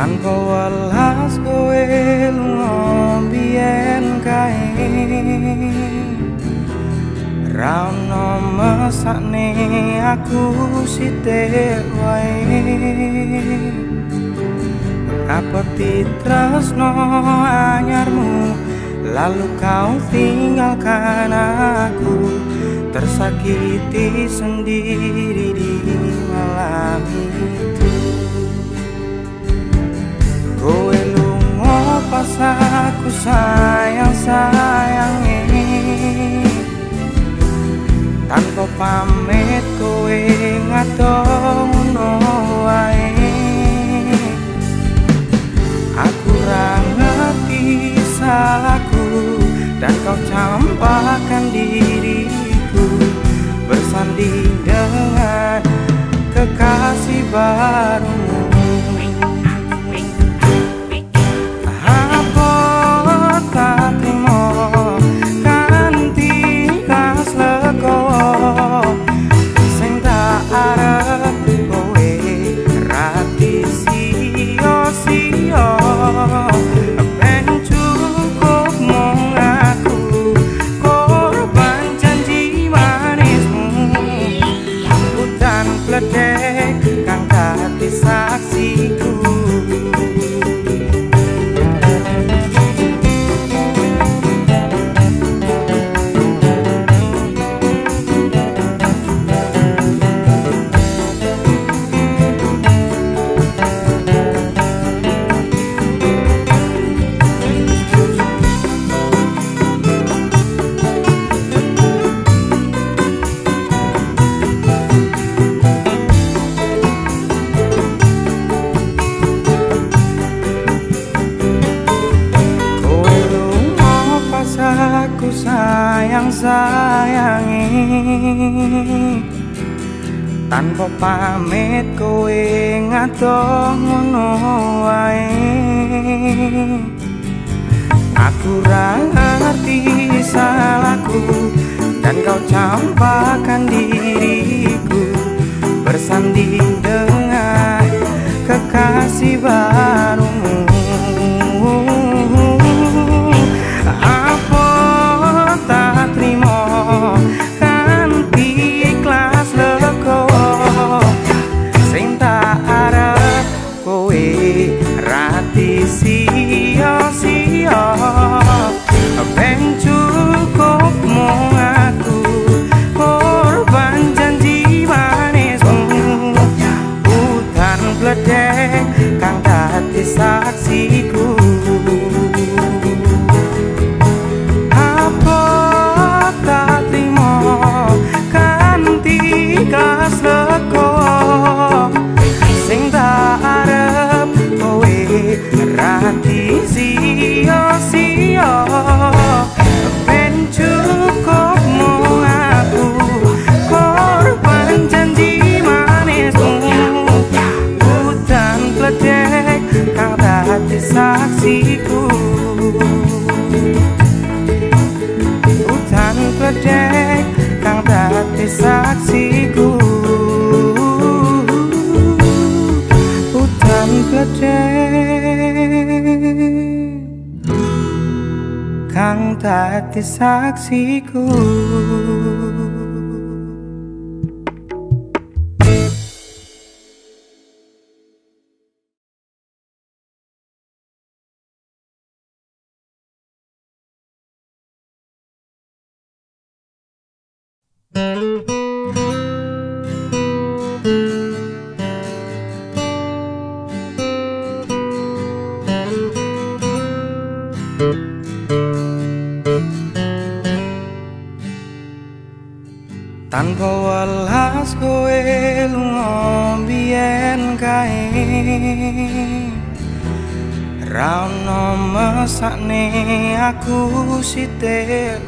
tanpa welas kowe lunga biyen kae? Rauno mesakne aku sithik wae Apa titresno anyarmu Lalu kau tinggalkan aku. Tersakiti sendiri di malam itu. Kowe lunga pas aku sayang sayangi Tanpa pamit kowe ngadong kau campakkan diriku bersanding dengan kekasih barumu pledek kang dadi saksiku aku sayang sayangi Tanpa pamit kowe ngadoh ngono wae. Aku ra ngerti salahku dan kau saksiku. Apa tak terima kanthi kas lego sing tak arep kowe rati sia-sia dati saksi ko Thank you. Tanpa welas kowe lunga biyen kae? Rauno mesakne aku sithik